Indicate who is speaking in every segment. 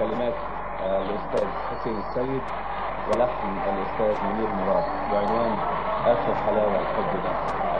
Speaker 1: كلمات آه، الأستاذ حسين السيد ولحن الأستاذ منير مراد بعنوان آخر حلاوة الحب ده.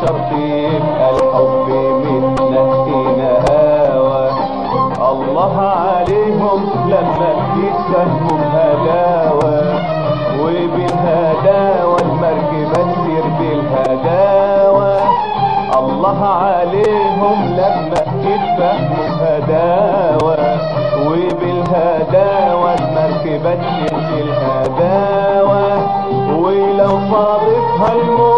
Speaker 1: على شرط الحب بيتنا فينا هوى. الله عليهم لما يتفهموا بهداوة. وبالهداوة المركبة تسير بالهداوة. الله عليهم لما يتفهموا بهداوة. وبالهداوة المركبة تسير بالهداوة. ولو صادفها الموقف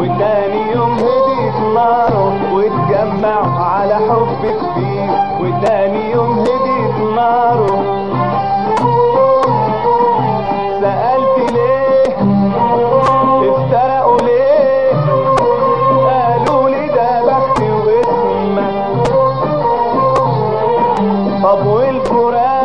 Speaker 1: وتاني يوم هديت ناره واتجمعوا على حب كبير. وتاني يوم هديت ناره سألت ليه؟ افترقوا ليه؟ قالوا لي ده بختي واسمك طب والفراق؟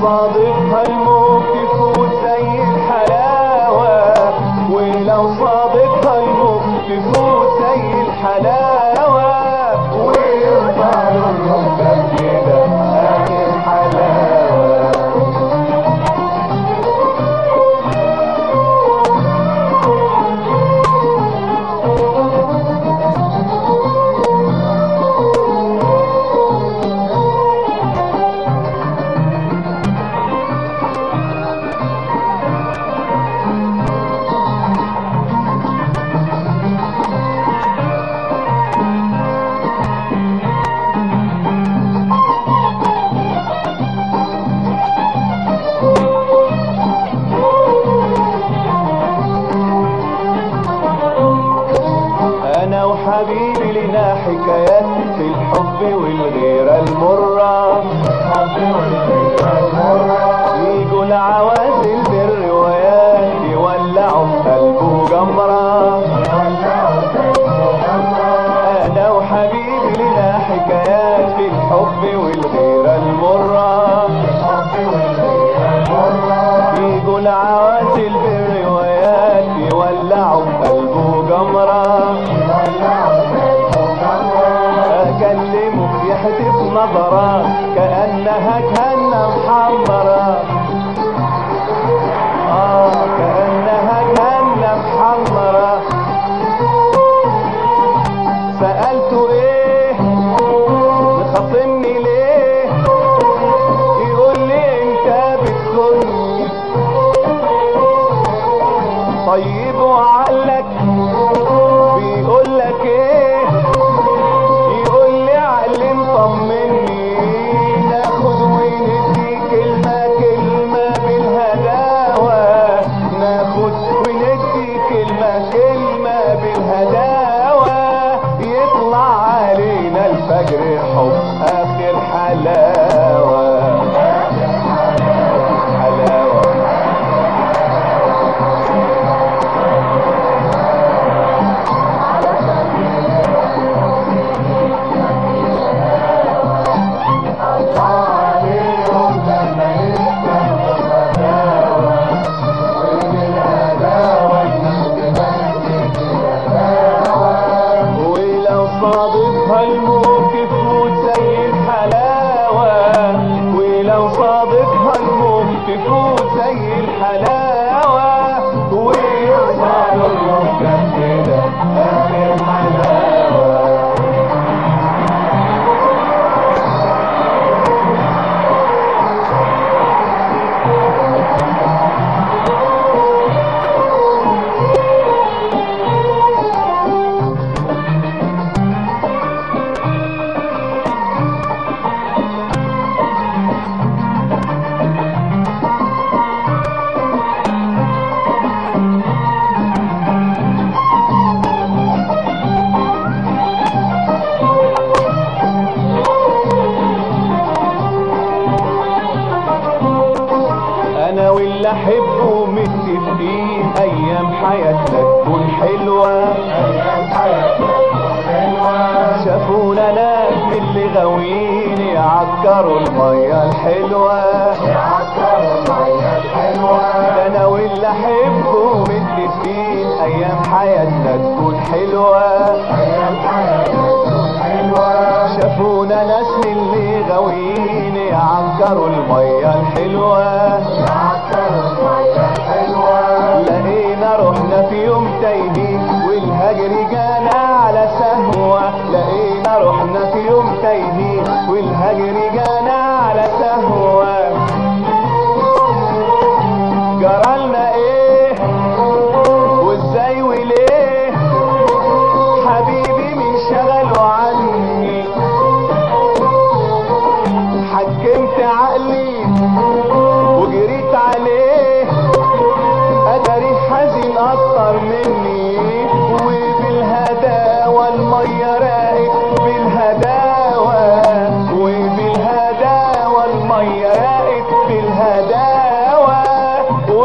Speaker 1: Father. والخير المرة يجوا العواتي البر وياك يولعوا قلبه جمرة أكلمه يحدف نظرة كأنها جهنم محمرة العناوين يعكروا المية الحلوة. يعكروا المية الحلوة أنا واللي أحبه متفقين أيام حياتنا تكون حلوة أيام حياتنا تكون حلوة. شافونا ناس اللي غاويين يعكروا المية الحلوة.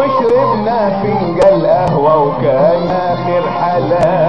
Speaker 1: وشربنا فنجان قهوة وكان آخر حلال.